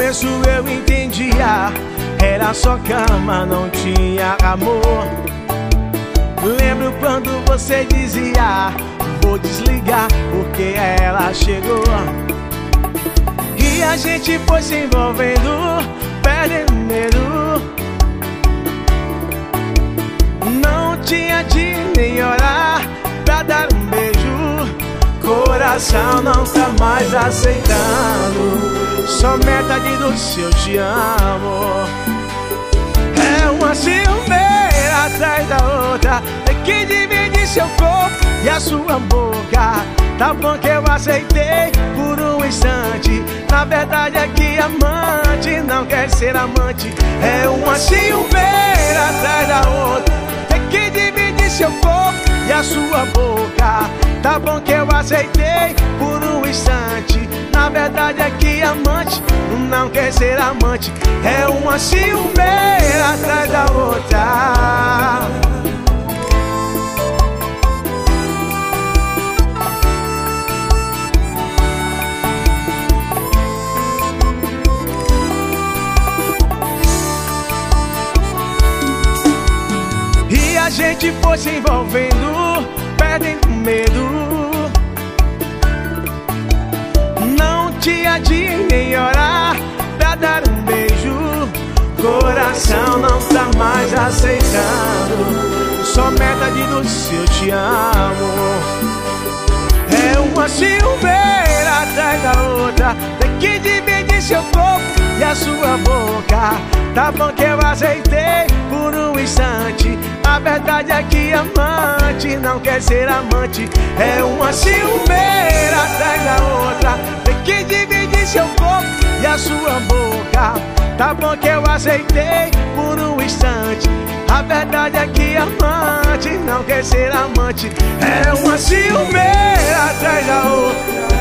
começo eu entendia. Era só cama, não tinha amor. Lembro quando você dizia Vou desligar porque ela chegou. E a gente foi se envolvendo Perdendo medo. Não tinha dia nem hora Pra dar um beijo. Coração não tá mais aceitando Só metade do seu te amo É uma ciumeira atrás da outra É que divide seu corpo e a sua boca. Tá bom que eu aceitei por um instante. Na verdade é que amante não quer ser amante. É uma ciumeira atrás da outra É que divide seu corpo e a sua boca. Tá bom que eu aceitei por um instante Na verdade é que amante não quer ser amante É uma ciumeira atrás da outra E a gente foi se envolvendo, perdendo medo. Não tinha dia nem hora pra dar um beijo. Coração não tá mais aceitando. Só metade do seu te amo. É uma ciumeira atrás da outra. Tem que dividir seu corpo e a sua boca. Tá bom que eu aceitei por um instante. A verdade é que amante não quer ser amante. É uma ciumeira atrás da outra. Sua boca. Tá bom que eu aceitei por um instante. A verdade é que amante não quer ser amante. É uma ciumeira atrás da outra.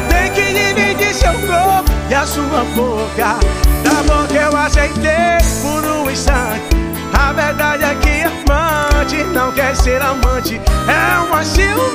Tem que dividir seu corpo e a sua boca. Tá bom que eu aceitei por um instante. A verdade é que amante não quer ser amante. É uma ciumeira.